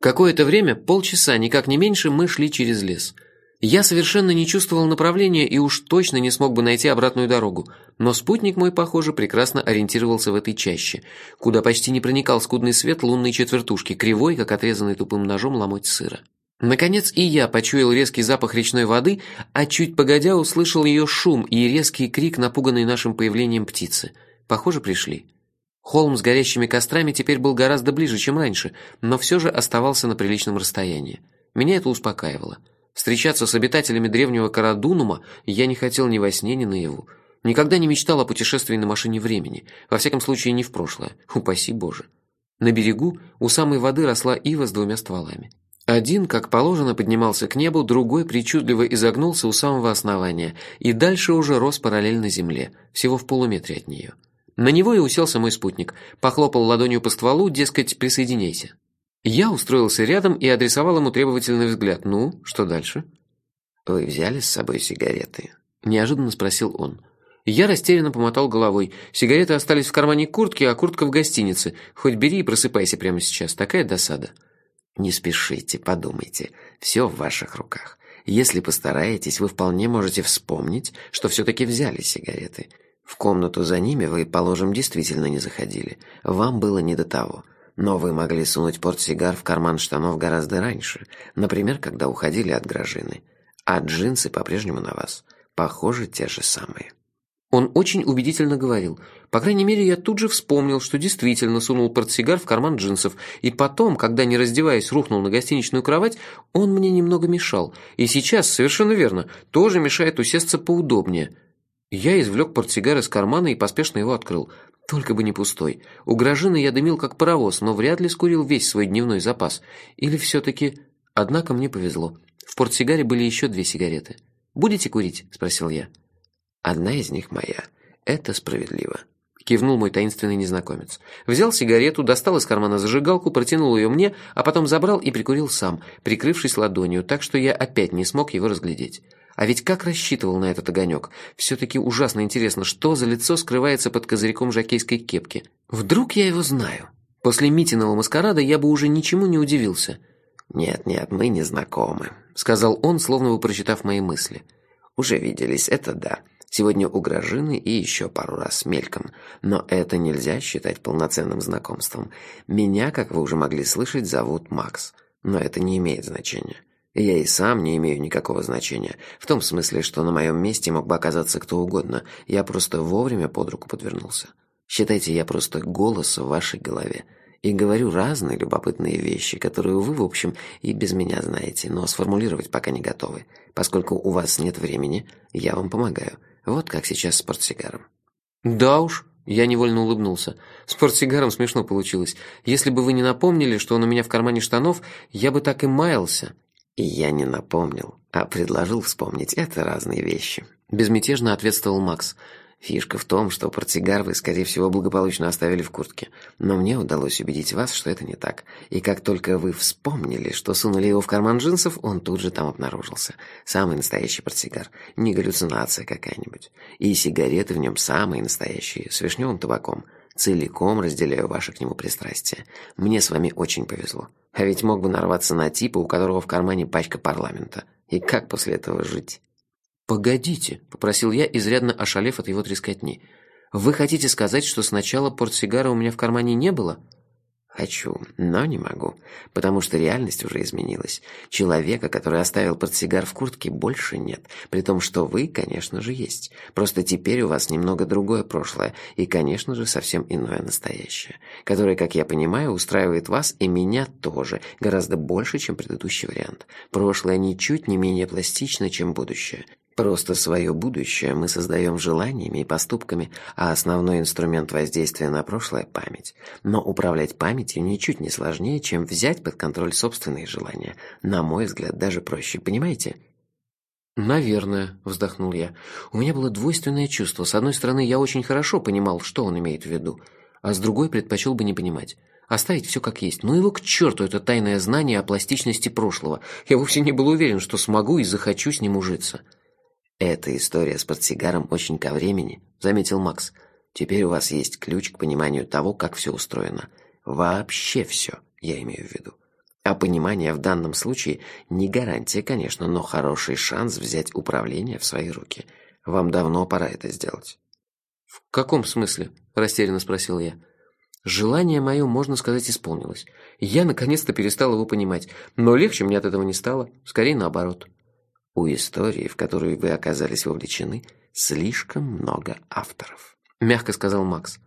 Какое-то время, полчаса, никак не меньше, мы шли через лес. Я совершенно не чувствовал направления и уж точно не смог бы найти обратную дорогу, но спутник мой, похоже, прекрасно ориентировался в этой чаще, куда почти не проникал скудный свет лунной четвертушки, кривой, как отрезанный тупым ножом ломоть сыра. Наконец и я почуял резкий запах речной воды, а чуть погодя услышал ее шум и резкий крик, напуганный нашим появлением птицы. Похоже, пришли. Холм с горящими кострами теперь был гораздо ближе, чем раньше, но все же оставался на приличном расстоянии. Меня это успокаивало. Встречаться с обитателями древнего Карадунума я не хотел ни во сне, ни наяву. Никогда не мечтал о путешествии на машине времени, во всяком случае не в прошлое, упаси Боже. На берегу у самой воды росла ива с двумя стволами. Один, как положено, поднимался к небу, другой причудливо изогнулся у самого основания и дальше уже рос параллельно земле, всего в полуметре от нее. На него и уселся мой спутник, похлопал ладонью по стволу, дескать, присоединяйся. Я устроился рядом и адресовал ему требовательный взгляд. «Ну, что дальше?» «Вы взяли с собой сигареты?» – неожиданно спросил он. Я растерянно помотал головой. Сигареты остались в кармане куртки, а куртка в гостинице. Хоть бери и просыпайся прямо сейчас. Такая досада. Не спешите, подумайте. Все в ваших руках. Если постараетесь, вы вполне можете вспомнить, что все-таки взяли сигареты. В комнату за ними вы, положим, действительно не заходили. Вам было не до того. Но вы могли сунуть портсигар в карман штанов гораздо раньше, например, когда уходили от Гражины. А джинсы по-прежнему на вас. Похоже, те же самые. Он очень убедительно говорил. По крайней мере, я тут же вспомнил, что действительно сунул портсигар в карман джинсов, и потом, когда, не раздеваясь, рухнул на гостиничную кровать, он мне немного мешал. И сейчас, совершенно верно, тоже мешает усесться поудобнее – я извлек портсигар из кармана и поспешно его открыл. Только бы не пустой. У Грожины я дымил как паровоз, но вряд ли скурил весь свой дневной запас. Или все-таки... Однако мне повезло. В портсигаре были еще две сигареты. «Будете курить?» – спросил я. «Одна из них моя. Это справедливо», – кивнул мой таинственный незнакомец. Взял сигарету, достал из кармана зажигалку, протянул ее мне, а потом забрал и прикурил сам, прикрывшись ладонью, так что я опять не смог его разглядеть. А ведь как рассчитывал на этот огонек? Все-таки ужасно интересно, что за лицо скрывается под козырьком жакейской кепки. Вдруг я его знаю? После Митиного маскарада я бы уже ничему не удивился. «Нет-нет, мы не знакомы», — сказал он, словно бы прочитав мои мысли. «Уже виделись, это да. Сегодня у Грожины и еще пару раз мельком. Но это нельзя считать полноценным знакомством. Меня, как вы уже могли слышать, зовут Макс. Но это не имеет значения. Я и сам не имею никакого значения. В том смысле, что на моем месте мог бы оказаться кто угодно. Я просто вовремя под руку подвернулся. Считайте, я просто голос в вашей голове. И говорю разные любопытные вещи, которые вы, в общем, и без меня знаете, но сформулировать пока не готовы. Поскольку у вас нет времени, я вам помогаю. Вот как сейчас с портсигаром. Да уж, я невольно улыбнулся. С портсигаром смешно получилось. Если бы вы не напомнили, что он у меня в кармане штанов, я бы так и маялся. И я не напомнил, а предложил вспомнить. Это разные вещи. Безмятежно ответствовал Макс. Фишка в том, что портсигар вы, скорее всего, благополучно оставили в куртке. Но мне удалось убедить вас, что это не так. И как только вы вспомнили, что сунули его в карман джинсов, он тут же там обнаружился. Самый настоящий портсигар. Не галлюцинация какая-нибудь. И сигареты в нем самые настоящие, с вишневым табаком. Целиком разделяю ваше к нему пристрастие. Мне с вами очень повезло. А ведь мог бы нарваться на типа, у которого в кармане пачка парламента. И как после этого жить? «Погодите», — попросил я, изрядно ошалев от его трескотни. «Вы хотите сказать, что сначала портсигара у меня в кармане не было?» Хочу, но не могу, потому что реальность уже изменилась. Человека, который оставил портсигар в куртке, больше нет, при том, что вы, конечно же, есть. Просто теперь у вас немного другое прошлое и, конечно же, совсем иное настоящее, которое, как я понимаю, устраивает вас и меня тоже, гораздо больше, чем предыдущий вариант. Прошлое ничуть не менее пластично, чем будущее. Просто свое будущее мы создаем желаниями и поступками, а основной инструмент воздействия на прошлое – память. Но управлять памятью ничуть не сложнее, чем взять под контроль собственные желания. На мой взгляд, даже проще, понимаете? «Наверное», – вздохнул я. «У меня было двойственное чувство. С одной стороны, я очень хорошо понимал, что он имеет в виду, а с другой предпочел бы не понимать. Оставить все как есть. Ну его к черту, это тайное знание о пластичности прошлого. Я вовсе не был уверен, что смогу и захочу с ним ужиться». «Эта история с портсигаром очень ко времени», — заметил Макс. «Теперь у вас есть ключ к пониманию того, как все устроено. Вообще все, я имею в виду. А понимание в данном случае не гарантия, конечно, но хороший шанс взять управление в свои руки. Вам давно пора это сделать. «В каком смысле?» – растерянно спросил я. Желание мое, можно сказать, исполнилось. Я наконец-то перестал его понимать, но легче мне от этого не стало, скорее наоборот. У истории, в которую вы оказались вовлечены, слишком много авторов, мягко сказал Макс.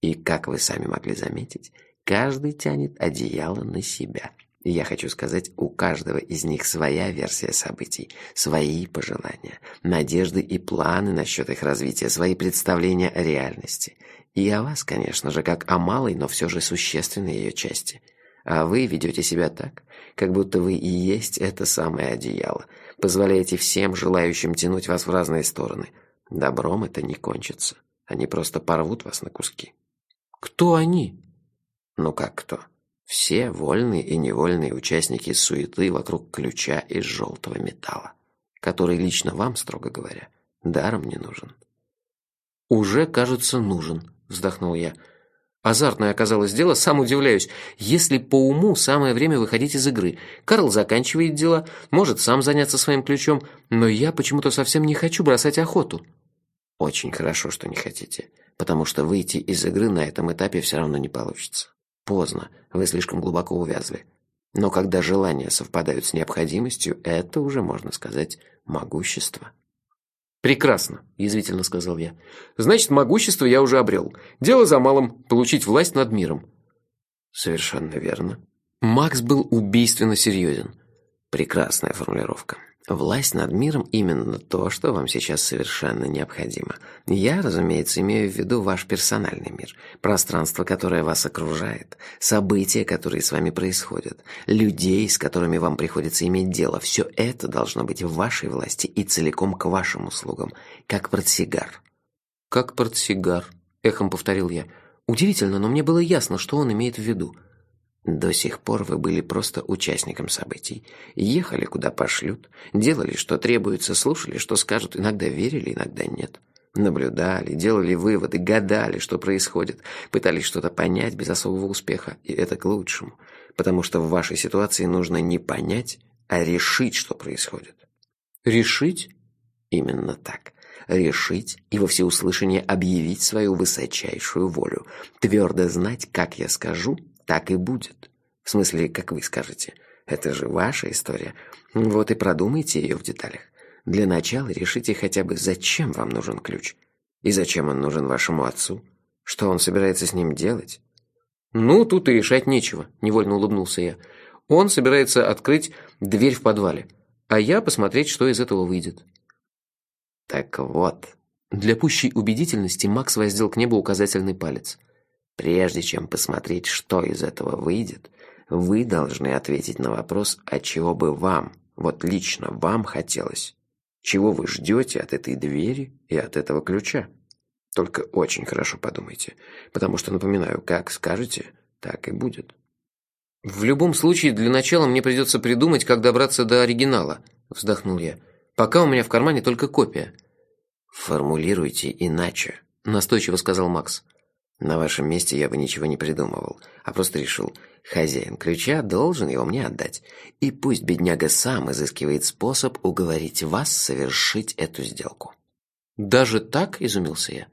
И, как вы сами могли заметить, каждый тянет одеяло на себя. Я хочу сказать, у каждого из них своя версия событий, свои пожелания, надежды и планы насчет их развития, свои представления о реальности. И о вас, конечно же, как о малой, но все же существенной ее части. А вы ведете себя так, как будто вы и есть это самое одеяло, позволяете всем желающим тянуть вас в разные стороны. Добром это не кончится. Они просто порвут вас на куски. Кто они? Ну как кто? Все вольные и невольные участники суеты вокруг ключа из желтого металла, который лично вам, строго говоря, даром не нужен. Уже, кажется, нужен, вздохнул я. Азартное оказалось дело, сам удивляюсь. Если по уму самое время выходить из игры. Карл заканчивает дела, может сам заняться своим ключом, но я почему-то совсем не хочу бросать охоту. Очень хорошо, что не хотите, потому что выйти из игры на этом этапе все равно не получится. Поздно, вы слишком глубоко увязли. Но когда желания совпадают с необходимостью, это уже, можно сказать, могущество. «Прекрасно», – язвительно сказал я. «Значит, могущество я уже обрел. Дело за малым – получить власть над миром». «Совершенно верно». Макс был убийственно серьезен. «Прекрасная формулировка. Власть над миром – именно то, что вам сейчас совершенно необходимо. Я, разумеется, имею в виду ваш персональный мир, пространство, которое вас окружает, события, которые с вами происходят, людей, с которыми вам приходится иметь дело. Все это должно быть в вашей власти и целиком к вашим услугам, как портсигар. «Как портсигар», – эхом повторил я. Удивительно, но мне было ясно, что он имеет в виду – до сих пор вы были просто участником событий. Ехали, куда пошлют, делали, что требуется, слушали, что скажут, иногда верили, иногда нет. Наблюдали, делали выводы, гадали, что происходит, пытались что-то понять без особого успеха, и это к лучшему, потому что в вашей ситуации нужно не понять, а решить, что происходит. Решить? Именно так. Решить и во всеуслышание объявить свою высочайшую волю, твердо знать, как я скажу, так и будет. В смысле, как вы скажете. Это же ваша история. Вот и продумайте ее в деталях. Для начала решите хотя бы, зачем вам нужен ключ. И зачем он нужен вашему отцу. Что он собирается с ним делать? Ну, тут и решать нечего, невольно улыбнулся я. Он собирается открыть дверь в подвале, а я посмотреть, что из этого выйдет. Так вот. Для пущей убедительности Макс воздел к небу указательный палец. Прежде чем посмотреть, что из этого выйдет, вы должны ответить на вопрос, а чего бы вам, вот лично вам хотелось. Чего вы ждете от этой двери и от этого ключа? Только очень хорошо подумайте, потому что, напоминаю, как скажете, так и будет. «В любом случае, для начала мне придется придумать, как добраться до оригинала», – вздохнул я. «Пока у меня в кармане только копия». «Формулируйте иначе», – настойчиво сказал Макс. На вашем месте я бы ничего не придумывал, а просто решил, хозяин ключа должен его мне отдать. И пусть бедняга сам изыскивает способ уговорить вас совершить эту сделку. Даже так, изумился я.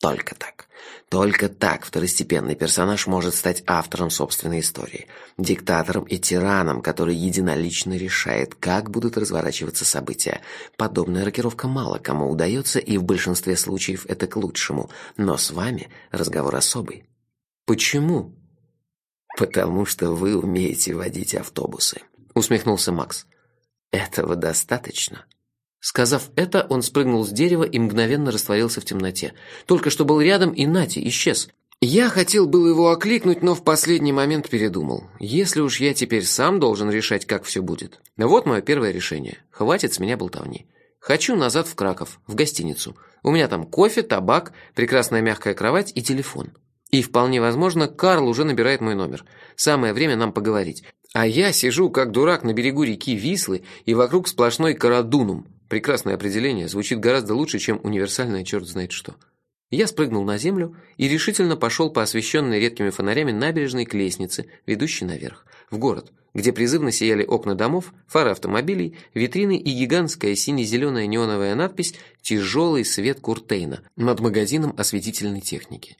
Только так. Только так второстепенный персонаж может стать автором собственной истории, диктатором и тираном, который единолично решает, как будут разворачиваться события. Подобная рокировка мало кому удается, и в большинстве случаев это к лучшему, но с вами разговор особый. Почему? Потому что вы умеете водить автобусы, усмехнулся Макс. Этого достаточно. Сказав это, он спрыгнул с дерева и мгновенно растворился в темноте. Только что был рядом, и Нати исчез. Я хотел было его окликнуть, но в последний момент передумал. Если уж я теперь сам должен решать, как все будет. Вот мое первое решение. Хватит с меня болтовни. Хочу назад в Краков, в гостиницу. У меня там кофе, табак, прекрасная мягкая кровать и телефон. И вполне возможно, Карл уже набирает мой номер. Самое время нам поговорить. А я сижу как дурак на берегу реки Вислы, и вокруг сплошной карадунум. Прекрасное определение, звучит гораздо лучше, чем универсальное черт знает что. Я спрыгнул на землю и решительно пошел по освещенной редкими фонарями набережной к лестнице, ведущей наверх, в город, где призывно сияли окна домов, фары автомобилей, витрины и гигантская сине-зеленая неоновая надпись «Тяжелый свет Куртейна» над магазином осветительной техники.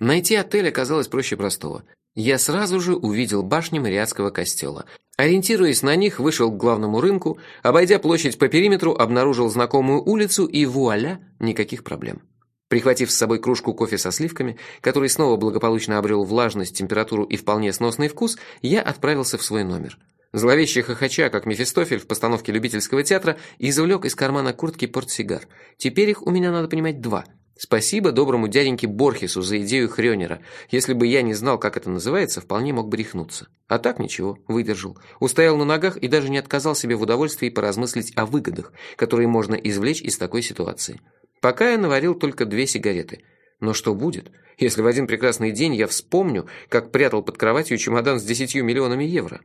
Найти отель оказалось проще простого. Я сразу же увидел башни Мариатского костела. Ориентируясь на них, вышел к главному рынку, обойдя площадь по периметру, обнаружил знакомую улицу и вуаля, никаких проблем. Прихватив с собой кружку кофе со сливками, который снова благополучно обрел влажность, температуру и вполне сносный вкус, я отправился в свой номер. Зловеще хохоча, как Мефистофель в постановке любительского театра, извлек из кармана куртки портсигар. Теперь их у меня, надо понимать, два. Спасибо доброму дяденьке Борхесу за идею Хрёнера. Если бы я не знал, как это называется, вполне мог бы рехнуться. А так ничего, выдержал. Устоял на ногах и даже не отказал себе в удовольствии поразмыслить о выгодах, которые можно извлечь из такой ситуации. Пока я наварил только две сигареты. Но что будет, если в один прекрасный день я вспомню, как прятал под кроватью чемодан с десятью миллионами евро?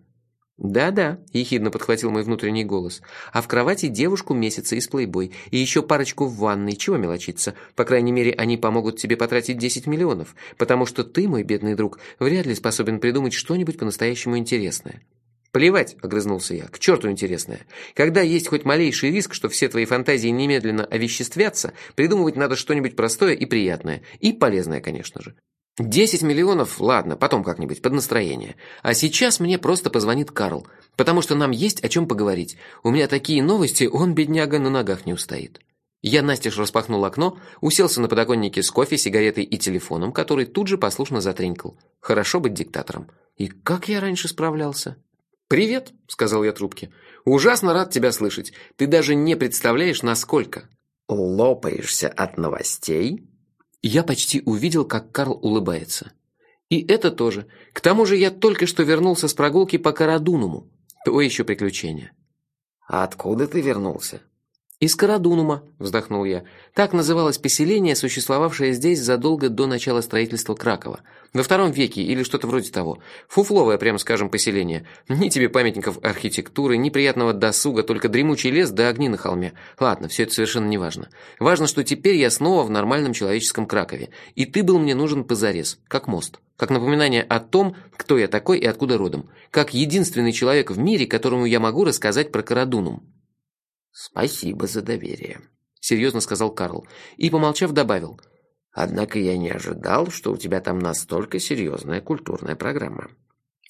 «Да-да», – ехидно подхватил мой внутренний голос. «А в кровати девушку месяца из плейбой и еще парочку в ванной. Чего мелочиться? По крайней мере, они помогут тебе потратить 10 миллионов, потому что ты, мой бедный друг, вряд ли способен придумать что-нибудь по-настоящему интересное». «Плевать», — огрызнулся я, — «к черту интересное. Когда есть хоть малейший риск, что все твои фантазии немедленно овеществятся, придумывать надо что-нибудь простое и приятное. И полезное, конечно же. Десять миллионов, ладно, потом как-нибудь, под настроение. А сейчас мне просто позвонит Карл, потому что нам есть о чем поговорить. У меня такие новости, он, бедняга, на ногах не устоит». Я настежь распахнул окно, уселся на подоконнике с кофе, сигаретой и телефоном, который тут же послушно затренькал. Хорошо быть диктатором. И как я раньше справлялся? «Привет», — сказал я трубке. «Ужасно рад тебя слышать. Ты даже не представляешь, насколько». «Лопаешься от новостей?» Я почти увидел, как Карл улыбается. «И это тоже. К тому же я только что вернулся с прогулки по Карадунуму. То еще приключение». «А откуда ты вернулся?» «Из Карадунума», – вздохнул я. Так называлось поселение, существовавшее здесь задолго до начала строительства Кракова. Во втором веке или что-то вроде того. Фуфловое, прямо скажем, поселение. Ни тебе памятников архитектуры, ни приятного досуга, только дремучий лес да огни на холме. Ладно, все это совершенно не важно. Важно, что теперь я снова в нормальном человеческом Кракове. И ты был мне нужен позарез, как мост. Как напоминание о том, кто я такой и откуда родом. Как единственный человек в мире, которому я могу рассказать про Карадунум. «Спасибо за доверие», — серьезно сказал Карл. И, помолчав, добавил. «Однако я не ожидал, что у тебя там настолько серьезная культурная программа».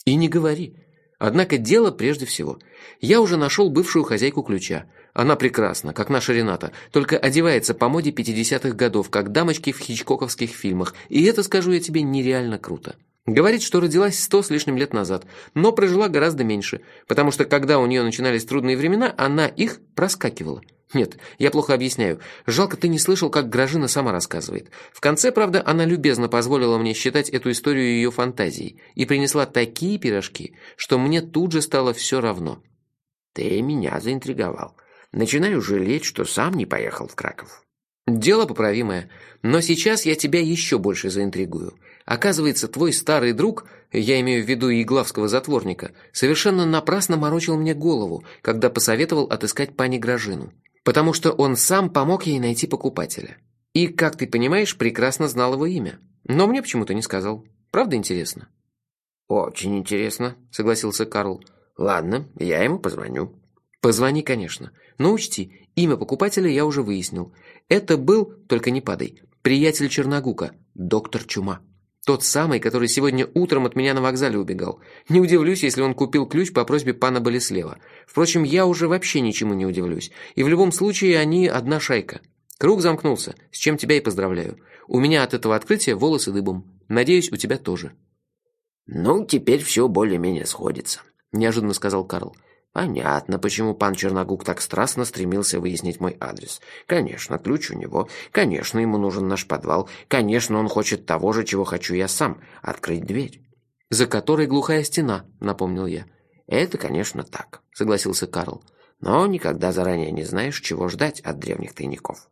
«И не говори. Однако дело прежде всего. Я уже нашел бывшую хозяйку ключа. Она прекрасна, как наша Рената, только одевается по моде 50-х годов, как дамочки в хичкоковских фильмах. И это, скажу я тебе, нереально круто». Говорит, что родилась сто с лишним лет назад, но прожила гораздо меньше, потому что когда у нее начинались трудные времена, она их проскакивала. Нет, я плохо объясняю. Жалко, ты не слышал, как Гражина сама рассказывает. В конце, правда, она любезно позволила мне считать эту историю ее фантазией и принесла такие пирожки, что мне тут же стало все равно. Ты меня заинтриговал. Начинаю жалеть, что сам не поехал в Краков. Дело поправимое, но сейчас я тебя еще больше заинтригую. Оказывается, твой старый друг, я имею в виду Иглавского затворника, совершенно напрасно морочил мне голову, когда посоветовал отыскать пани Гражину. Потому что он сам помог ей найти покупателя. И, как ты понимаешь, прекрасно знал его имя. Но мне почему-то не сказал. Правда интересно? «Очень интересно», — согласился Карл. «Ладно, я ему позвоню». «Позвони, конечно. Но учти, имя покупателя я уже выяснил. Это был, только не падай, приятель Черногука, доктор Чума». Тот самый, который сегодня утром от меня на вокзале убегал. Не удивлюсь, если он купил ключ по просьбе пана Болеслева. Впрочем, я уже вообще ничему не удивлюсь. И в любом случае они одна шайка. Круг замкнулся, с чем тебя и поздравляю. У меня от этого открытия волосы дыбом. Надеюсь, у тебя тоже. «Ну, теперь все более-менее сходится», – неожиданно сказал Карл. Понятно, почему пан Черногук так страстно стремился выяснить мой адрес. Конечно, ключ у него. Конечно, ему нужен наш подвал. Конечно, он хочет того же, чего хочу я сам – открыть дверь. «За которой глухая стена», – напомнил я. «Это, конечно, так», – согласился Карл. «Но никогда заранее не знаешь, чего ждать от древних тайников».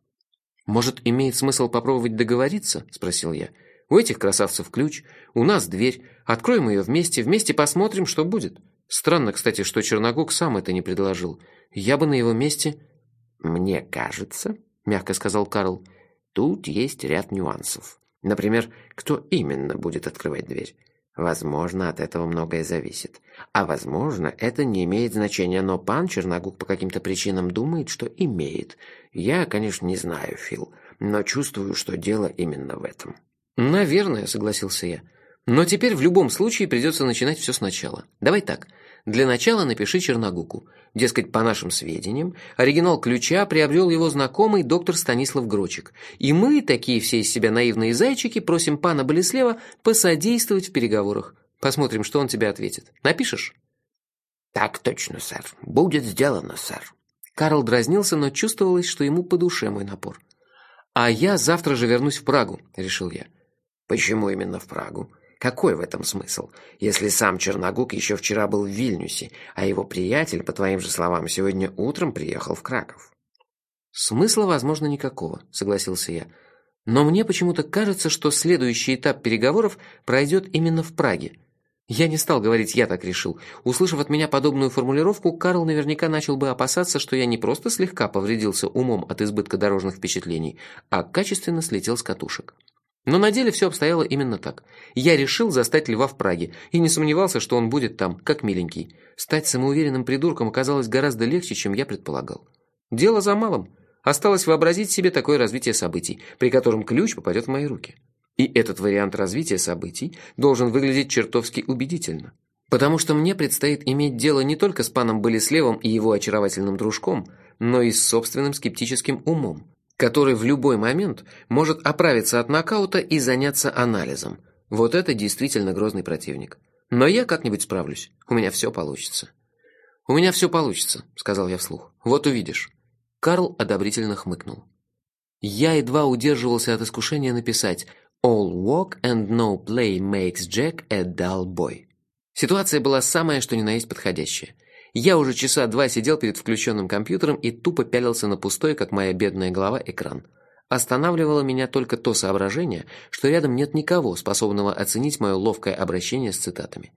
«Может, имеет смысл попробовать договориться?» – спросил я. «У этих красавцев ключ, у нас дверь. Откроем ее вместе, вместе посмотрим, что будет». Странно, кстати, что Черногук сам это не предложил. Я бы на его месте... «Мне кажется», — мягко сказал Карл, — «тут есть ряд нюансов. Например, кто именно будет открывать дверь? Возможно, от этого многое зависит. А возможно, это не имеет значения, но пан Черногук по каким-то причинам думает, что имеет. Я, конечно, не знаю, Фил, но чувствую, что дело именно в этом. Наверное, согласился я. Но теперь в любом случае придется начинать все сначала. Давай так. Для начала напиши Черногуку. Дескать, по нашим сведениям, оригинал ключа приобрел его знакомый доктор Станислав Грочик. И мы, такие все из себя наивные зайчики, просим пана Болеслева посодействовать в переговорах. Посмотрим, что он тебе ответит. Напишешь? Так точно, сэр. Будет сделано, сэр. Карл дразнился, но чувствовалось, что ему по душе мой напор. А я завтра же вернусь в Прагу, решил я. Почему именно в Прагу? Какой в этом смысл, если сам Черногук еще вчера был в Вильнюсе, а его приятель, по твоим же словам, сегодня утром приехал в Краков? Смысла, возможно, никакого, согласился я. Но мне почему-то кажется, что следующий этап переговоров пройдет именно в Праге. Я не стал говорить «я так решил». Услышав от меня подобную формулировку, Карл наверняка начал бы опасаться, что я не просто слегка повредился умом от избытка дорожных впечатлений, а качественно слетел с катушек. Но на деле все обстояло именно так. Я решил застать льва в Праге и не сомневался, что он будет там, как миленький. Стать самоуверенным придурком оказалось гораздо легче, чем я предполагал. Дело за малым. Осталось вообразить себе такое развитие событий, при котором ключ попадет в мои руки. И этот вариант развития событий должен выглядеть чертовски убедительно. Потому что мне предстоит иметь дело не только с паном Болеслевом и его очаровательным дружком, но и с собственным скептическим умом, который в любой момент может оправиться от нокаута и заняться анализом. Вот это действительно грозный противник. Но я как-нибудь справлюсь. У меня все получится. У меня все получится, сказал я вслух. Вот увидишь. Карл одобрительно хмыкнул. Я едва удерживался от искушения написать All work and no play makes Jack a dull boy. Ситуация была самая что ни на есть подходящая. Я уже часа два сидел перед включенным компьютером и тупо пялился на пустой, как моя бедная голова, экран. Останавливало меня только то соображение, что рядом нет никого, способного оценить мое ловкое обращение с цитатами.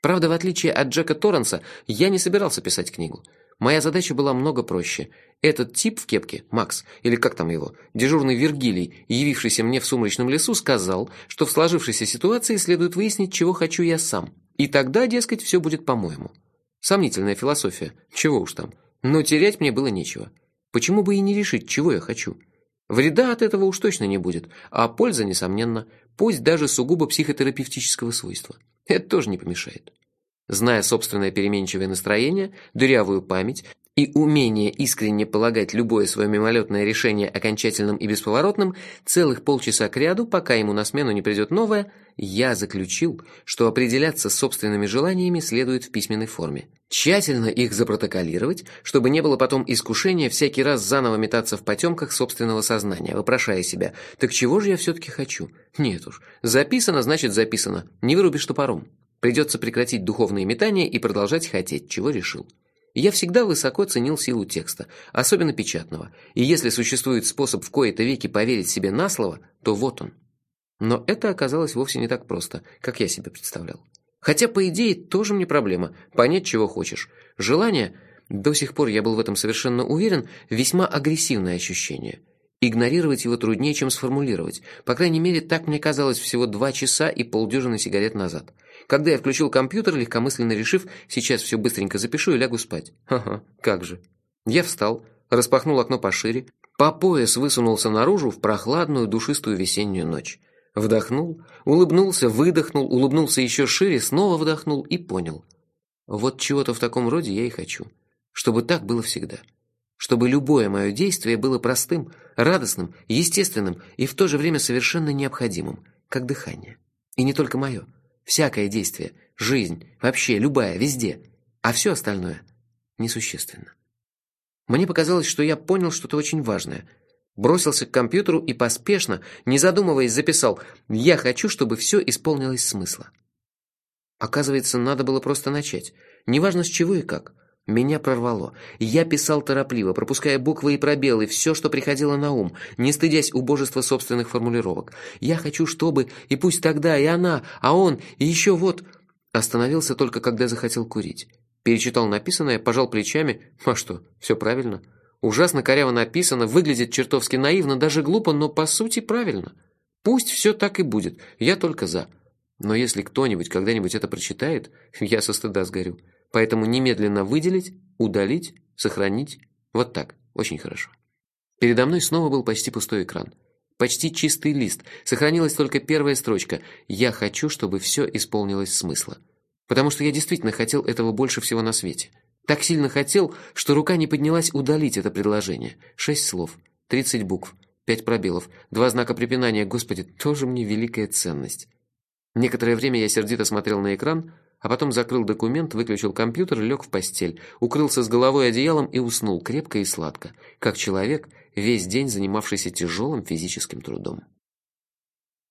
Правда, в отличие от Джека Торренса, я не собирался писать книгу. Моя задача была много проще. Этот тип в кепке, Макс, или как там его, дежурный Вергилий, явившийся мне в сумрачном лесу, сказал, что в сложившейся ситуации следует выяснить, чего хочу я сам. И тогда, дескать, все будет по-моему. Сомнительная философия, чего уж там. Но терять мне было нечего. Почему бы и не решить, чего я хочу? Вреда от этого уж точно не будет, а польза, несомненно, пусть даже сугубо психотерапевтического свойства. Это тоже не помешает. Зная собственное переменчивое настроение, дырявую память и умение искренне полагать любое свое мимолетное решение окончательным и бесповоротным, целых полчаса кряду, пока ему на смену не придет новое, я заключил, что определяться с собственными желаниями следует в письменной форме. Тщательно их запротоколировать, чтобы не было потом искушения всякий раз заново метаться в потемках собственного сознания, вопрошая себя, так чего же я все-таки хочу? Нет уж, записано значит записано, не вырубишь топором. Придется прекратить духовные метания и продолжать хотеть, чего решил. Я всегда высоко ценил силу текста, особенно печатного, и если существует способ в кои-то веки поверить себе на слово, то вот он. Но это оказалось вовсе не так просто, как я себе представлял. Хотя, по идее, тоже мне проблема – понять, чего хочешь. Желание, до сих пор я был в этом совершенно уверен, весьма агрессивное ощущение. Игнорировать его труднее, чем сформулировать. По крайней мере, так мне казалось всего два часа и полдюжины сигарет назад – когда я включил компьютер, легкомысленно решив, сейчас все быстренько запишу и лягу спать. Ага, как же. Я встал, распахнул окно пошире, по пояс высунулся наружу в прохладную душистую весеннюю ночь. Вдохнул, улыбнулся, выдохнул, улыбнулся еще шире, снова вдохнул и понял. Вот чего-то в таком роде я и хочу. Чтобы так было всегда. Чтобы любое мое действие было простым, радостным, естественным и в то же время совершенно необходимым, как дыхание. И не только мое. Всякое действие, жизнь, вообще любая, везде. А все остальное несущественно. Мне показалось, что я понял что-то очень важное. Бросился к компьютеру и поспешно, не задумываясь, записал «Я хочу, чтобы все исполнилось смысла». Оказывается, надо было просто начать. Неважно с чего и как. Меня прорвало. Я писал торопливо, пропуская буквы и пробелы, все, что приходило на ум, не стыдясь убожества собственных формулировок. Я хочу, чтобы, и пусть тогда, и она, а он, и еще вот... Остановился только, когда захотел курить. Перечитал написанное, пожал плечами. А что, все правильно. Ужасно коряво написано, выглядит чертовски наивно, даже глупо, но по сути правильно. Пусть все так и будет, я только за. Но если кто-нибудь когда-нибудь это прочитает, я со стыда сгорю. Поэтому немедленно выделить, удалить, сохранить. Вот так. Очень хорошо. Передо мной снова был почти пустой экран. Почти чистый лист. Сохранилась только первая строчка. «Я хочу, чтобы все исполнилось смысла». Потому что я действительно хотел этого больше всего на свете. Так сильно хотел, что рука не поднялась удалить это предложение. Шесть слов, тридцать букв, пять пробелов, два знака препинания. Господи, тоже мне великая ценность. Некоторое время я сердито смотрел на экран, а потом закрыл документ, выключил компьютер, лег в постель, укрылся с головой одеялом и уснул крепко и сладко, как человек, весь день занимавшийся тяжелым физическим трудом.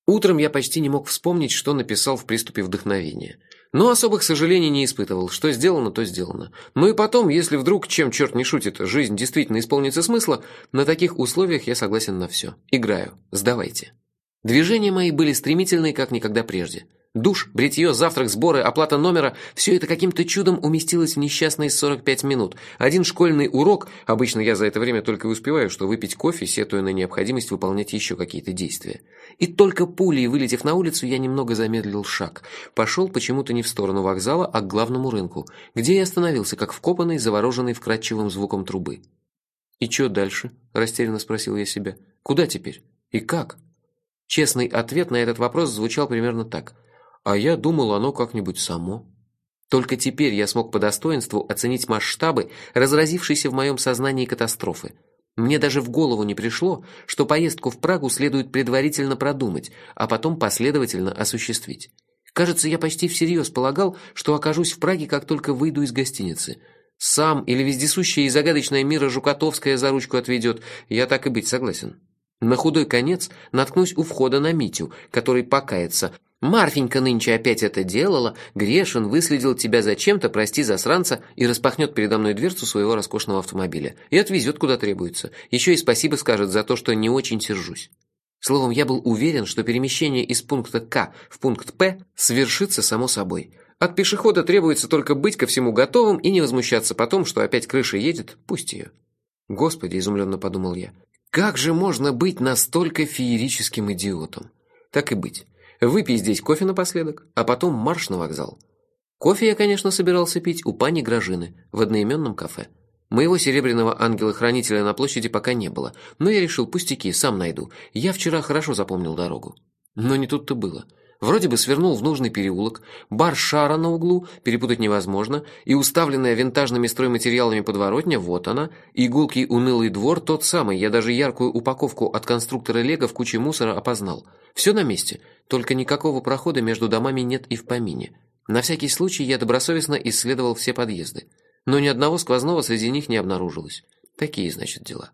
Утром я почти не мог вспомнить, что написал в приступе вдохновения. Но особых сожалений не испытывал. Что сделано, то сделано. Ну и потом, если вдруг, чем черт не шутит, жизнь действительно исполнится смысла, на таких условиях я согласен на все. Играю. Сдавайте. Движения мои были стремительные, как никогда прежде. Душ, бритье, завтрак, сборы, оплата номера – все это каким-то чудом уместилось в несчастные 45 минут. Один школьный урок, обычно я за это время только и успеваю, что выпить кофе, сетуя на необходимость выполнять еще какие-то действия. И только пулей, вылетев на улицу, я немного замедлил шаг. Пошел почему-то не в сторону вокзала, а к главному рынку, где я остановился, как вкопанный, завороженный вкрадчивым звуком трубы. «И что дальше?» – растерянно спросил я себя. «Куда теперь? И как?» Честный ответ на этот вопрос звучал примерно так. «А я думал, оно как-нибудь само». Только теперь я смог по достоинству оценить масштабы разразившейся в моем сознании катастрофы. Мне даже в голову не пришло, что поездку в Прагу следует предварительно продумать, а потом последовательно осуществить. Кажется, я почти всерьез полагал, что окажусь в Праге, как только выйду из гостиницы. Сам или вездесущая и загадочная Мира Жукотовская за ручку отведет, я так и быть согласен. На худой конец наткнусь у входа на Митю, который покается. «Марфенька нынче опять это делала, Грешин выследил тебя зачем-то, прости засранца, и распахнет передо мной дверцу своего роскошного автомобиля. И отвезет куда требуется. Еще и спасибо скажет за то, что не очень сержусь». Словом, я был уверен, что перемещение из пункта К в пункт П свершится само собой. От пешехода требуется только быть ко всему готовым и не возмущаться потом, что опять крыша едет, пусть ее. «Господи», — изумленно подумал я, как же можно быть настолько феерическим идиотом? Так и быть. Выпей здесь кофе напоследок, а потом марш на вокзал. Кофе я, конечно, собирался пить у пани Гражины в одноименном кафе. Моего серебряного ангела-хранителя на площади пока не было, но я решил, пустяки, сам найду. Я вчера хорошо запомнил дорогу. Но не тут-то было. Вроде бы свернул в нужный переулок, бар шара на углу, перепутать невозможно, и уставленная винтажными стройматериалами подворотня, вот она, и гулкий унылый двор тот самый, я даже яркую упаковку от конструктора Лего в куче мусора опознал. Все на месте, только никакого прохода между домами нет и в помине. На всякий случай я добросовестно исследовал все подъезды, но ни одного сквозного среди них не обнаружилось. Такие, значит, дела.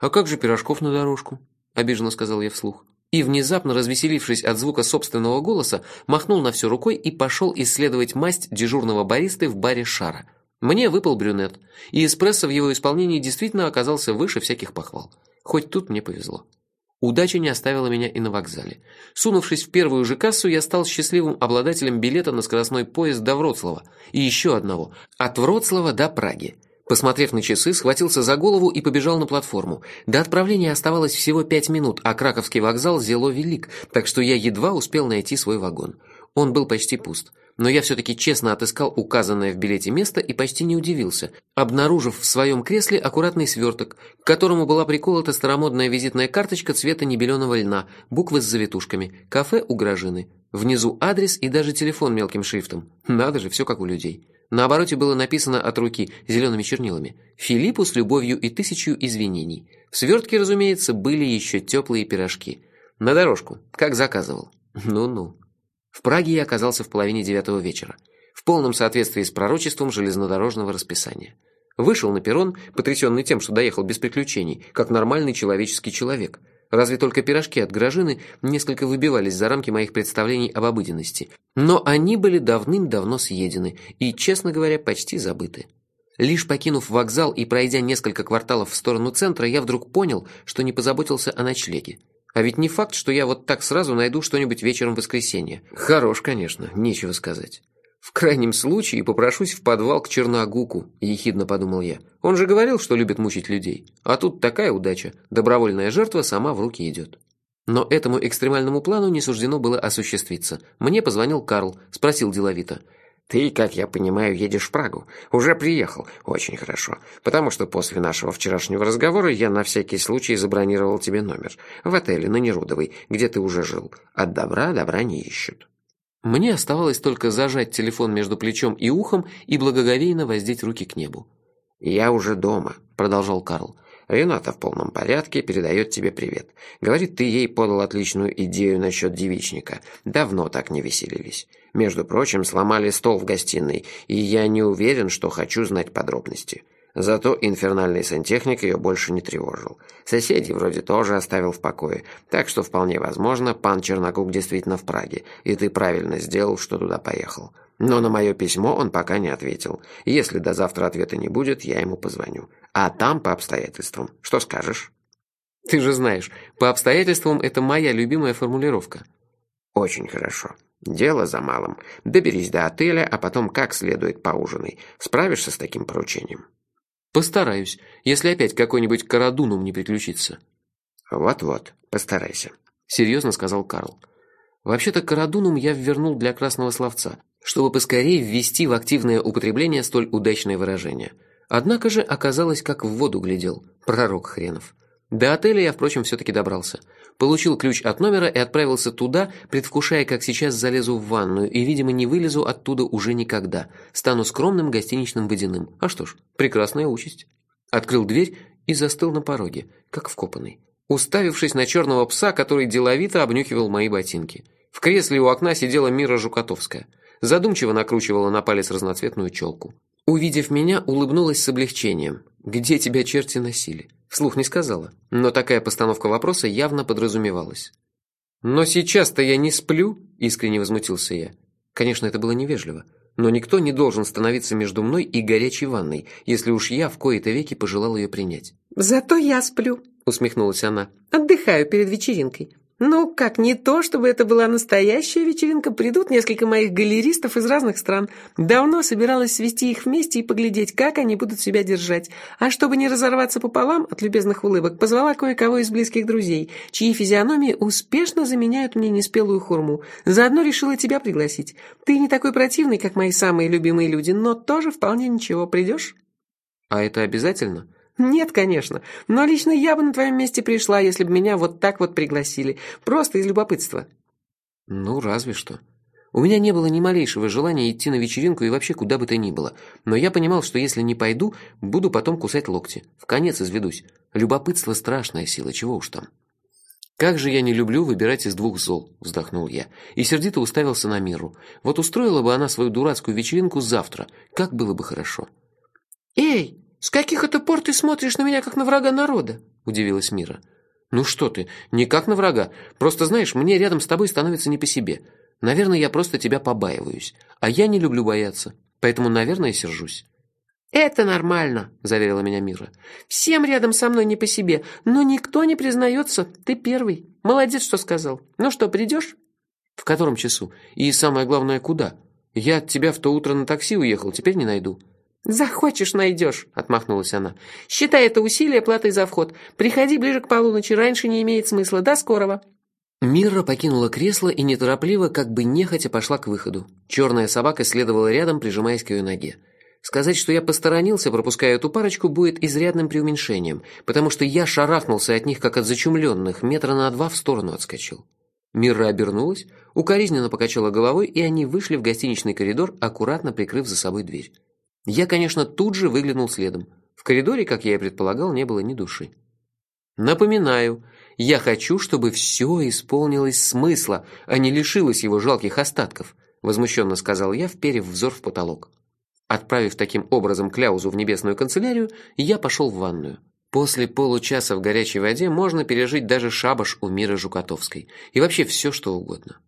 «А как же пирожков на дорожку?» – обиженно сказал я вслух и, внезапно развеселившись от звука собственного голоса, махнул на все рукой и пошел исследовать масть дежурного баристы в баре «Шара». Мне выпал брюнет, и эспрессо в его исполнении действительно оказался выше всяких похвал. Хоть тут мне повезло. Удача не оставила меня и на вокзале. Сунувшись в первую же кассу, я стал счастливым обладателем билета на скоростной поезд до Вроцлава. И еще одного. От Вроцлава до Праги. Посмотрев на часы, схватился за голову и побежал на платформу. До отправления оставалось всего пять минут, а Краковский вокзал зело велик, так что я едва успел найти свой вагон. Он был почти пуст. Но я все-таки честно отыскал указанное в билете место и почти не удивился, обнаружив в своем кресле аккуратный сверток, к которому была приколота старомодная визитная карточка цвета небеленого льна, буквы с завитушками, кафе у Гражины. Внизу адрес и даже телефон мелким шрифтом. Надо же, все как у людей. На обороте было написано от руки зелеными чернилами «Филиппу с любовью и тысячу извинений». В свертке, разумеется, были еще теплые пирожки. На дорожку, как заказывал. Ну-ну. В Праге я оказался в половине девятого вечера. В полном соответствии с пророчеством железнодорожного расписания. Вышел на перрон, потрясенный тем, что доехал без приключений, как нормальный человеческий человек – Разве только пирожки от Гражины несколько выбивались за рамки моих представлений об обыденности. Но они были давным-давно съедены и, честно говоря, почти забыты. Лишь покинув вокзал и пройдя несколько кварталов в сторону центра, я вдруг понял, что не позаботился о ночлеге. А ведь не факт, что я вот так сразу найду что-нибудь вечером в воскресенье. Хорош, конечно, нечего сказать. «В крайнем случае попрошусь в подвал к Черногуку», – ехидно подумал я. «Он же говорил, что любит мучить людей. А тут такая удача. Добровольная жертва сама в руки идет». Но этому экстремальному плану не суждено было осуществиться. Мне позвонил Карл, спросил деловито. «Ты, как я понимаю, едешь в Прагу. Уже приехал. Очень хорошо. Потому что после нашего вчерашнего разговора я на всякий случай забронировал тебе номер. В отеле на Нерудовой, где ты уже жил. От добра добра не ищут». Мне оставалось только зажать телефон между плечом и ухом и благоговейно воздеть руки к небу. «Я уже дома», — продолжал Карл. Рената в полном порядке, передает тебе привет. Говорит, ты ей подал отличную идею насчет девичника. Давно так не веселились. Между прочим, сломали стол в гостиной, и я не уверен, что хочу знать подробности. Зато инфернальный сантехник ее больше не тревожил. Соседей вроде тоже оставил в покое, так что вполне возможно, пан Чернокук действительно в Праге, и ты правильно сделал, что туда поехал. Но на мое письмо он пока не ответил. Если до завтра ответа не будет, я ему позвоню. А там по обстоятельствам. Что скажешь? Ты же знаешь, по обстоятельствам это моя любимая формулировка. Очень хорошо. Дело за малым. Доберись до отеля, а потом как следует поужинай. Справишься с таким поручением? Постараюсь, если опять какой-нибудь карадунум не приключится. Вот-вот, постарайся. Серьезно сказал Карл. Вообще-то карадунум я ввернул для красного словца, чтобы поскорее ввести в активное употребление столь удачное выражение. Однако же оказалось, как в воду глядел. Пророк хренов. До отеля я, впрочем, все-таки добрался. Получил ключ от номера и отправился туда, предвкушая, как сейчас залезу в ванную и, видимо, не вылезу оттуда уже никогда. Стану скромным гостиничным водяным. А что ж, прекрасная участь. Открыл дверь и застыл на пороге, как вкопанный, уставившись на черного пса, который деловито обнюхивал мои ботинки. В кресле у окна сидела Мира Жукотовская. Задумчиво накручивала на палец разноцветную челку. Увидев меня, улыбнулась с облегчением. «Где тебя черти носили?» Вслух не сказала, но такая постановка вопроса явно подразумевалась. «Но сейчас-то я не сплю», – искренне возмутился я. Конечно, это было невежливо, но никто не должен становиться между мной и горячей ванной, если уж я в кои-то веки пожелал ее принять. «Зато я сплю», – усмехнулась она. «Отдыхаю перед вечеринкой. Ну, как не то, чтобы это была настоящая вечеринка, придут несколько моих галеристов из разных стран. Давно собиралась свести их вместе и поглядеть, как они будут себя держать. А чтобы не разорваться пополам от любезных улыбок, позвала кое-кого из близких друзей, чьи физиономии успешно заменяют мне неспелую хурму. Заодно решила тебя пригласить. Ты не такой противный, как мои самые любимые люди, но тоже вполне ничего. Придешь? А это обязательно? «Нет, конечно. Но лично я бы на твоем месте пришла, если бы меня вот так вот пригласили. Просто из любопытства». «Ну, разве что. У меня не было ни малейшего желания идти на вечеринку и вообще куда бы то ни было. Но я понимал, что если не пойду, буду потом кусать локти. В конец изведусь. Любопытство – страшная сила, чего уж там». «Как же я не люблю выбирать из двух зол», – вздохнул я. И сердито уставился на Миру. Вот устроила бы она свою дурацкую вечеринку завтра. Как было бы хорошо. «Эй!» «С каких это пор ты смотришь на меня, как на врага народа?» – удивилась Мира. «Ну что ты, не как на врага. Просто, знаешь, мне рядом с тобой становится не по себе. Наверное, я просто тебя побаиваюсь. А я не люблю бояться. Поэтому, наверное, сержусь». «Это нормально», – заверила меня Мира. «Всем рядом со мной не по себе, но никто не признается. Ты первый. Молодец, что сказал. Ну что, придешь?» «В котором часу? И самое главное, куда? Я от тебя в то утро на такси уехал, теперь не найду». «Захочешь, найдешь», — отмахнулась она. «Считай это усилие платой за вход. Приходи ближе к полуночи, раньше не имеет смысла. До скорого». Мира покинула кресло и неторопливо, как бы нехотя, пошла к выходу. Черная собака следовала рядом, прижимаясь к ее ноге. Сказать, что я посторонился, пропуская эту парочку, будет изрядным преуменьшением, потому что я шарахнулся от них, как от зачумленных, метра на два в сторону отскочил. Мира обернулась, укоризненно покачала головой, и они вышли в гостиничный коридор, аккуратно прикрыв за собой дверь. Я, конечно, тут же выглянул следом. В коридоре, как я и предполагал, не было ни души. Напоминаю, я хочу, чтобы все исполнилось смысла, а не лишилось его жалких остатков, возмущенно сказал я, вперев взор в потолок. Отправив таким образом кляузу в небесную канцелярию, я пошел в ванную. После получаса в горячей воде можно пережить даже шабаш у Миры Жукотовской. И вообще все, что угодно.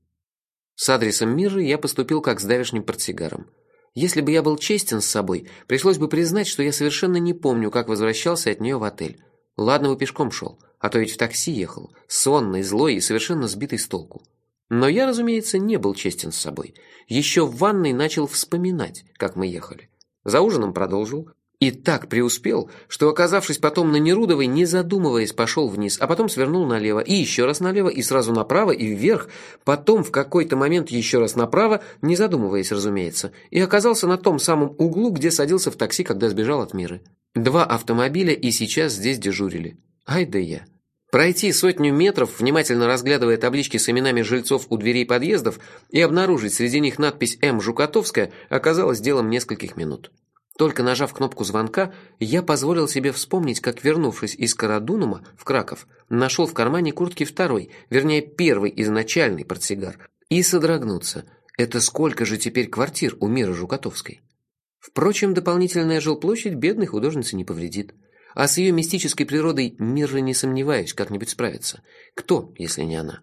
С адресом Миры я поступил как с давешним портсигаром. Если бы я был честен с собой, пришлось бы признать, что я совершенно не помню, как возвращался от нее в отель. Ладно бы пешком шел, а то ведь в такси ехал, сонный, злой и совершенно сбитый с толку. Но я, разумеется, не был честен с собой. Еще в ванной начал вспоминать, как мы ехали. За ужином продолжил. И так преуспел, что, оказавшись потом на Нерудовой, не задумываясь, пошел вниз, а потом свернул налево, и еще раз налево, и сразу направо, и вверх, потом в какой-то момент еще раз направо, не задумываясь, разумеется, и оказался на том самом углу, где садился в такси, когда сбежал от мира. Два автомобиля и сейчас здесь дежурили. Ай да я. Пройти сотню метров, внимательно разглядывая таблички с именами жильцов у дверей подъездов и обнаружить среди них надпись «М. Жукотовская» оказалось делом нескольких минут. Только нажав кнопку звонка, я позволил себе вспомнить, как, вернувшись из Карадунума в Краков, нашел в кармане куртки второй, вернее, первый изначальный портсигар, и содрогнуться. Это сколько же теперь квартир у Мира Жукотовской? Впрочем, дополнительная жилплощадь бедной художнице не повредит. А с ее мистической природой Мира не сомневаюсь, как-нибудь справится. Кто, если не она?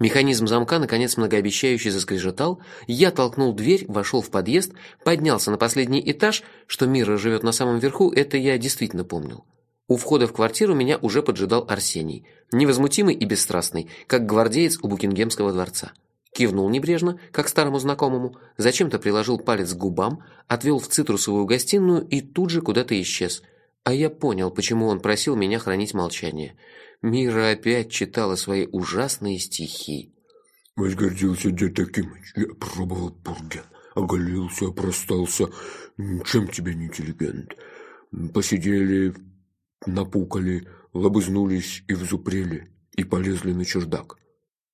Механизм замка, наконец, многообещающе заскрежетал, я толкнул дверь, вошел в подъезд, поднялся на последний этаж, что Мира живет на самом верху, это я действительно помнил. У входа в квартиру меня уже поджидал Арсений, невозмутимый и бесстрастный, как гвардеец у Букингемского дворца. Кивнул небрежно, как старому знакомому, зачем-то приложил палец к губам, отвел в цитрусовую гостиную и тут же куда-то исчез. А я понял, почему он просил меня хранить молчание – Мира опять читала свои ужасные стихи. Возгордился дед Акимыч, я пробовал бурген, оголился, простался. Чем тебе не интеллигент? Посидели, напукали, лобызнулись и взупрели, и полезли на чердак.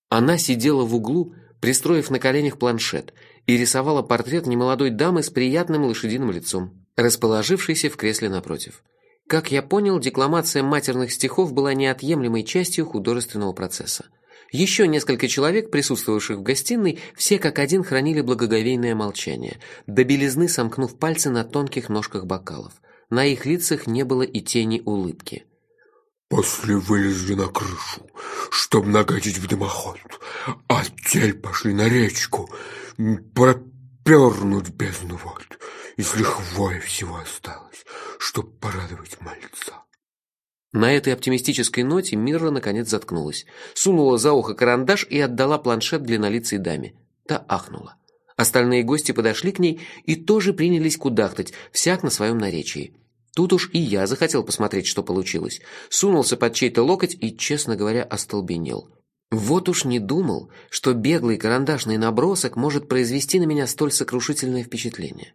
Она сидела в углу, пристроив на коленях планшет, и рисовала портрет немолодой дамы с приятным лошадиным лицом, расположившейся в кресле напротив. Как я понял, декламация матерных стихов была неотъемлемой частью художественного процесса. Еще несколько человек, присутствовавших в гостиной, все как один хранили благоговейное молчание, до белизны сомкнув пальцы на тонких ножках бокалов. На их лицах не было и тени улыбки. «После вылезли на крышу, чтобы нагадить в дымоход, а тель пошли на речку, пропернуть бездну из лихвой всего осталось, чтоб порадовать мальца. На этой оптимистической ноте Мирра наконец заткнулась, сунула за ухо карандаш и отдала планшет длиннолицей даме. Та ахнула. Остальные гости подошли к ней и тоже принялись кудахтать, всяк на своем наречии. Тут уж и я захотел посмотреть, что получилось. Сунулся под чей-то локоть и, честно говоря, остолбенел. Вот уж не думал, что беглый карандашный набросок может произвести на меня столь сокрушительное впечатление.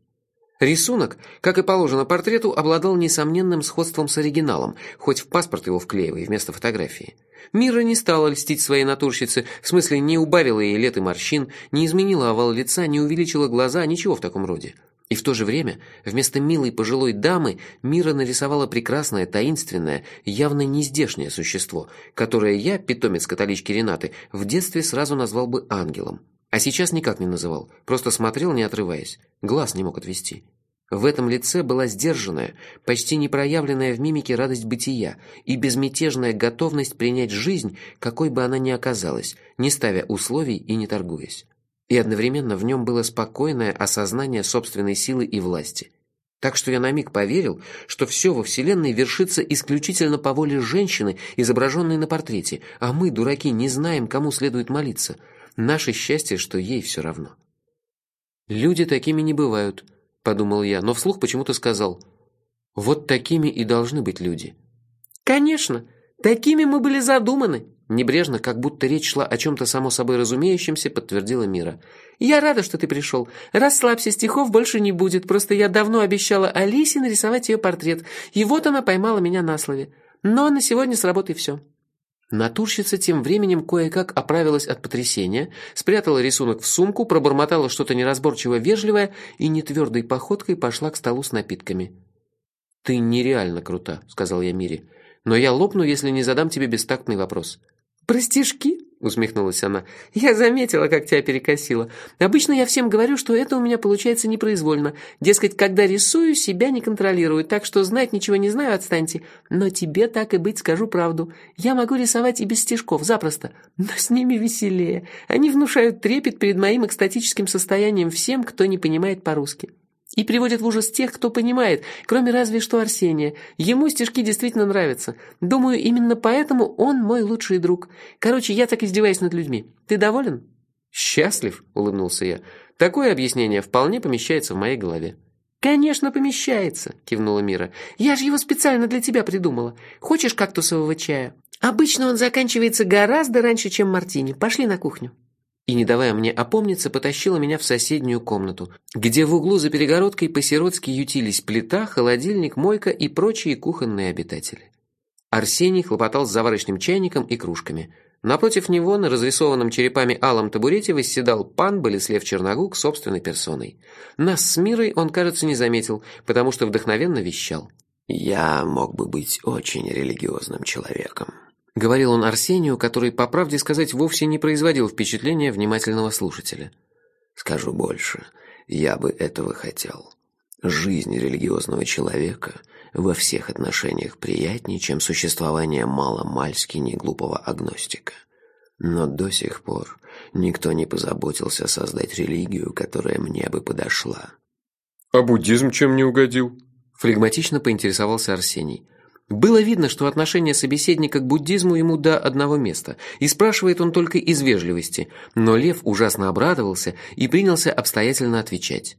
Рисунок, как и положено портрету, обладал несомненным сходством с оригиналом, хоть в паспорт его вклеивай вместо фотографии. Мира не стала льстить своей натурщице, в смысле не убавила ей лет и морщин, не изменила овал лица, не увеличила глаза, ничего в таком роде. И в то же время, вместо милой пожилой дамы, Мира нарисовала прекрасное, таинственное, явно нездешнее существо, которое я, питомец католички Ренаты, в детстве сразу назвал бы ангелом. А сейчас никак не называл, просто смотрел, не отрываясь, глаз не мог отвести. В этом лице была сдержанная, почти непроявленная в мимике радость бытия и безмятежная готовность принять жизнь, какой бы она ни оказалась, не ставя условий и не торгуясь. И одновременно в нем было спокойное осознание собственной силы и власти. Так что я на миг поверил, что все во Вселенной вершится исключительно по воле женщины, изображенной на портрете, а мы, дураки, не знаем, кому следует молиться – Наше счастье, что ей все равно. «Люди такими не бывают», – подумал я, но вслух почему-то сказал. «Вот такими и должны быть люди». «Конечно, такими мы были задуманы», – небрежно, как будто речь шла о чем-то само собой разумеющемся, подтвердила Мира. «Я рада, что ты пришел. Расслабься, стихов больше не будет, просто я давно обещала Алисе нарисовать ее портрет, и вот она поймала меня на слове. Но на сегодня с работой все». Натурщица тем временем кое-как оправилась от потрясения, спрятала рисунок в сумку, пробормотала что-то неразборчиво вежливое и нетвердой походкой пошла к столу с напитками. «Ты нереально крута», — сказал я Мире. «Но я лопну, если не задам тебе бестактный вопрос». «Про стишки?» усмехнулась она. «Я заметила, как тебя перекосило. Обычно я всем говорю, что это у меня получается непроизвольно. Дескать, когда рисую, себя не контролирую, так что знать ничего не знаю, отстаньте. Но тебе так и быть скажу правду. Я могу рисовать и без стишков, запросто. Но с ними веселее. Они внушают трепет перед моим экстатическим состоянием всем, кто не понимает по-русски». И приводит в ужас тех, кто понимает, кроме разве что Арсения. Ему стишки действительно нравятся. Думаю, именно поэтому он мой лучший друг. Короче, я так издеваюсь над людьми. Ты доволен?» «Счастлив?» – улыбнулся я. «Такое объяснение вполне помещается в моей голове». «Конечно, помещается», — кивнула Мира. «Я же его специально для тебя придумала. Хочешь кактусового чая? Обычно он заканчивается гораздо раньше, чем мартини. Пошли на кухню» и, не давая мне опомниться, потащила меня в соседнюю комнату, где в углу за перегородкой по-сиротски ютились плита, холодильник, мойка и прочие кухонные обитатели. Арсений хлопотал с заварочным чайником и кружками. Напротив него, на разрисованном черепами алом табурете, восседал пан Болеслев Черногук собственной персоной. Нас с Мирой он, кажется, не заметил, потому что вдохновенно вещал. «Я мог бы быть очень религиозным человеком», — говорил он Арсению, который, по правде сказать, вовсе не производил впечатления внимательного слушателя. «Скажу больше. Я бы этого хотел. Жизнь религиозного человека во всех отношениях приятнее, чем существование мало-мальски неглупого агностика. Но до сих пор никто не позаботился создать религию, которая мне бы подошла». «А буддизм чем не угодил?» Флегматично поинтересовался Арсений. Было видно, что отношение собеседника к буддизму ему до одного места, и спрашивает он только из вежливости, но Лев ужасно обрадовался и принялся обстоятельно отвечать.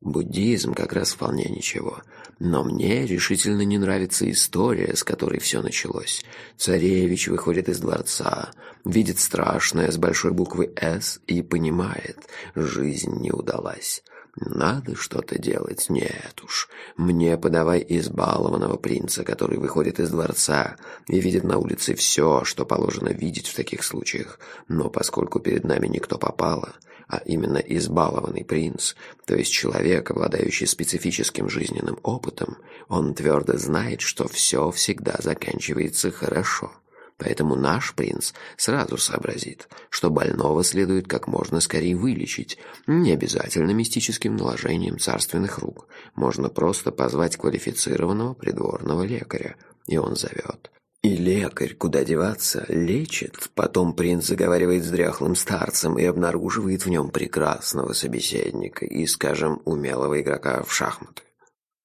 «Буддизм как раз вполне ничего, но мне решительно не нравится история, с которой все началось. Царевич выходит из дворца, видит страшное с большой буквы «С» и понимает, жизнь не удалась». Надо что-то делать. Нет уж. Мне подавай избалованного принца, который выходит из дворца и видит на улице все, что положено видеть в таких случаях. Но поскольку перед нами никто попало, а именно избалованный принц, то есть человек, обладающий специфическим жизненным опытом, он твердо знает, что все всегда заканчивается хорошо. Поэтому наш принц сразу сообразит, что больного следует как можно скорее вылечить, не обязательно мистическим наложением царственных рук. Можно просто позвать квалифицированного придворного лекаря, и он зовет. И лекарь, куда деваться, лечит. Потом принц заговаривает с дряхлым старцем и обнаруживает в нем прекрасного собеседника и, скажем, умелого игрока в шахматы.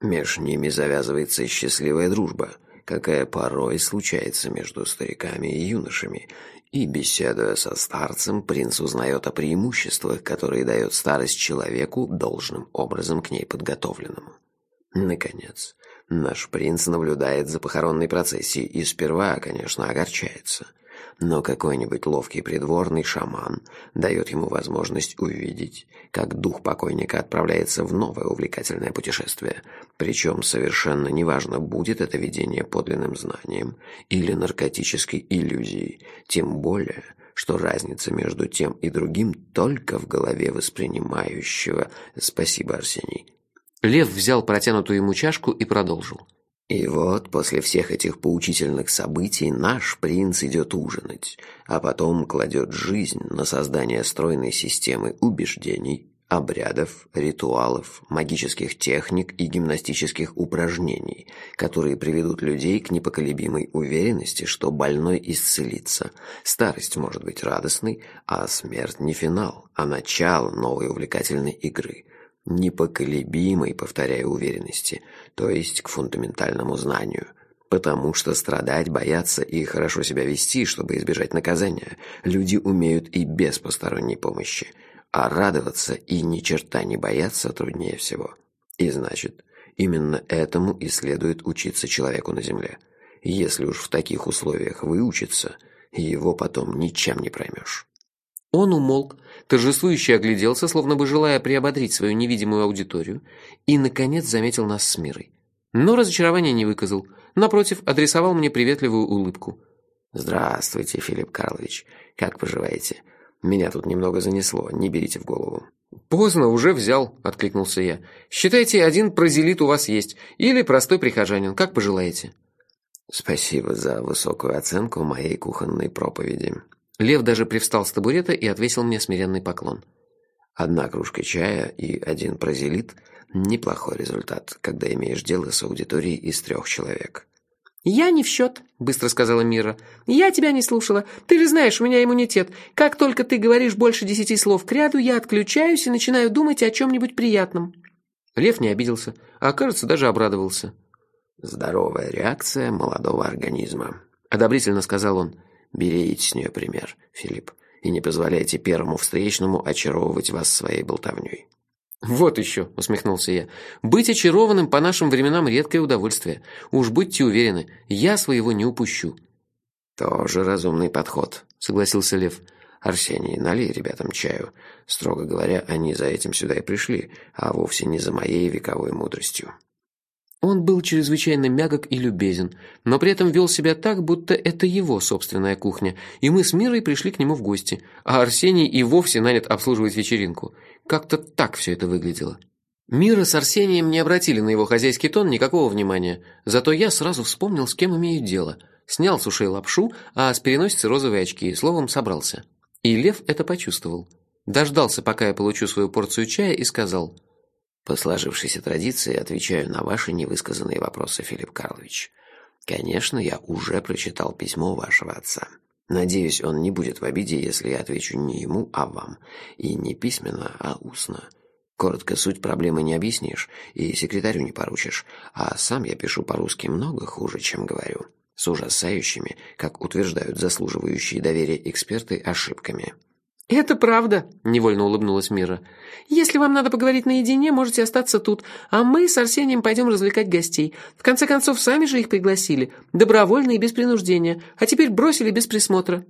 Меж ними завязывается счастливая дружба – какая порой случается между стариками и юношами, и, беседуя со старцем, принц узнает о преимуществах, которые дает старость человеку, должным образом к ней подготовленному. Наконец, наш принц наблюдает за похоронной процессией и сперва, конечно, огорчается – но какой-нибудь ловкий придворный шаман дает ему возможность увидеть, как дух покойника отправляется в новое увлекательное путешествие, причем совершенно неважно, будет это видение подлинным знанием или наркотической иллюзией, тем более, что разница между тем и другим только в голове воспринимающего. Спасибо, Арсений. Лев взял протянутую ему чашку и продолжил. И вот после всех этих поучительных событий наш принц идет ужинать, а потом кладет жизнь на создание стройной системы убеждений, обрядов, ритуалов, магических техник и гимнастических упражнений, которые приведут людей к непоколебимой уверенности, что больной исцелится. Старость может быть радостной, а смерть не финал, а начало новой увлекательной игры – непоколебимой, повторяю, уверенности, то есть к фундаментальному знанию. Потому что страдать, бояться и хорошо себя вести, чтобы избежать наказания, люди умеют и без посторонней помощи. А радоваться и ни черта не бояться труднее всего. И значит, именно этому и следует учиться человеку на земле. Если уж в таких условиях выучиться, его потом ничем не проймешь. Он умолк, торжествующе огляделся, словно бы желая приободрить свою невидимую аудиторию, и, наконец, заметил нас с Мирой. Но разочарования не выказал. Напротив, адресовал мне приветливую улыбку. «Здравствуйте, Филипп Карлович. Как поживаете? Меня тут немного занесло, не берите в голову». «Поздно, уже взял», — откликнулся я. «Считайте, один прозелит у вас есть. Или простой прихожанин, как пожелаете». «Спасибо за высокую оценку моей кухонной проповеди», Лев даже привстал с табурета и отвесил мне смиренный поклон. Одна кружка чая и один прозелит – неплохой результат, когда имеешь дело с аудиторией из трех человек. «Я не в счет», – быстро сказала Мира. «Я тебя не слушала. Ты же знаешь, у меня иммунитет. Как только ты говоришь больше десяти слов к ряду, я отключаюсь и начинаю думать о чем-нибудь приятном». Лев не обиделся, а, кажется, даже обрадовался. «Здоровая реакция молодого организма», – одобрительно сказал он. Берите с нее пример, Филипп, и не позволяйте первому встречному очаровывать вас своей болтовней. «Вот еще», — усмехнулся я. «Быть очарованным по нашим временам редкое удовольствие. Уж будьте уверены, я своего не упущу». «Тоже разумный подход», — согласился Лев. «Арсений, налей ребятам чаю. Строго говоря, они за этим сюда и пришли, а вовсе не за моей вековой мудростью». Он был чрезвычайно мягок и любезен, но при этом вел себя так, будто это его собственная кухня, и мы с Мирой пришли к нему в гости, а Арсений и вовсе нанят обслуживать вечеринку. Как-то так все это выглядело. Мира с Арсением не обратили на его хозяйский тон никакого внимания, зато я сразу вспомнил, с кем имею дело. Снял с ушей лапшу, а с переносицы розовые очки, словом, собрался. И Лев это почувствовал. Дождался, пока я получу свою порцию чая, и сказал – по сложившейся традиции отвечаю на ваши невысказанные вопросы, Филипп Карлович. Конечно, я уже прочитал письмо вашего отца. Надеюсь, он не будет в обиде, если я отвечу не ему, а вам. И не письменно, а устно. Коротко суть проблемы не объяснишь, и секретарю не поручишь. А сам я пишу по-русски много хуже, чем говорю. С ужасающими, как утверждают заслуживающие доверия эксперты, ошибками. «Это правда», — невольно улыбнулась Мира. «Если вам надо поговорить наедине, можете остаться тут, а мы с Арсением пойдем развлекать гостей. В конце концов, сами же их пригласили. Добровольно и без принуждения. А теперь бросили без присмотра».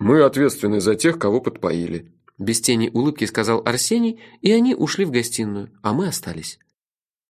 «Мы ответственны за тех, кого подпоили», — без тени улыбки сказал Арсений, и они ушли в гостиную, а мы остались.